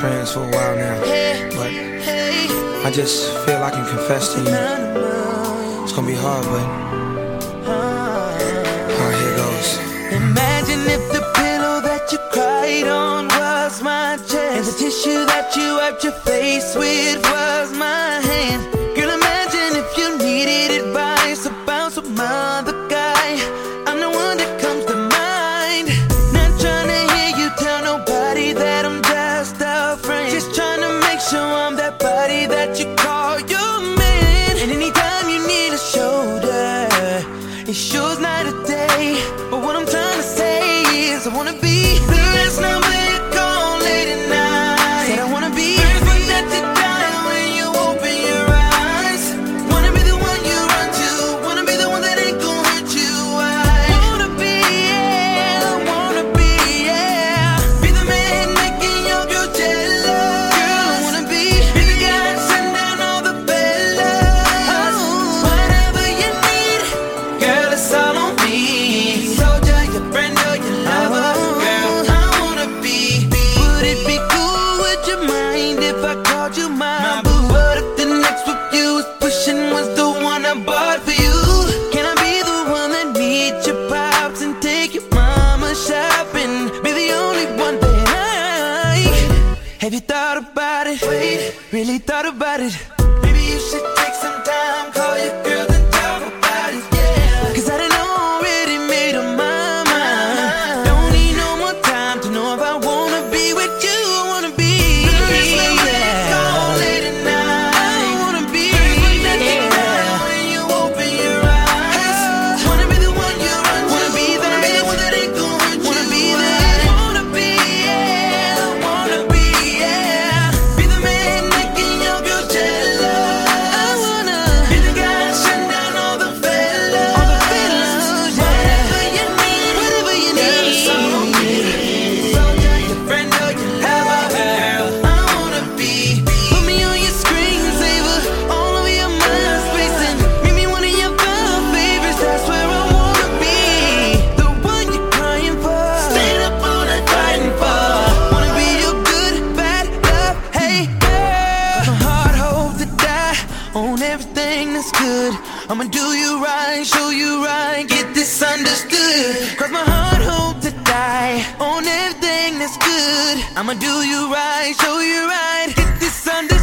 friends for a while now. But I just feel I can confess to you. It's gonna be hard, but. Ah, here goes. Imagine if the pillow that you cried on was my chest, and the tissue that you wiped your face with was my hand. It should Really thought about it. Maybe you should take some time, call your I'ma do you right, show you right, get this understood. Cause my heart hope to die on everything that's good. I'ma do you right, show you right, get this understood.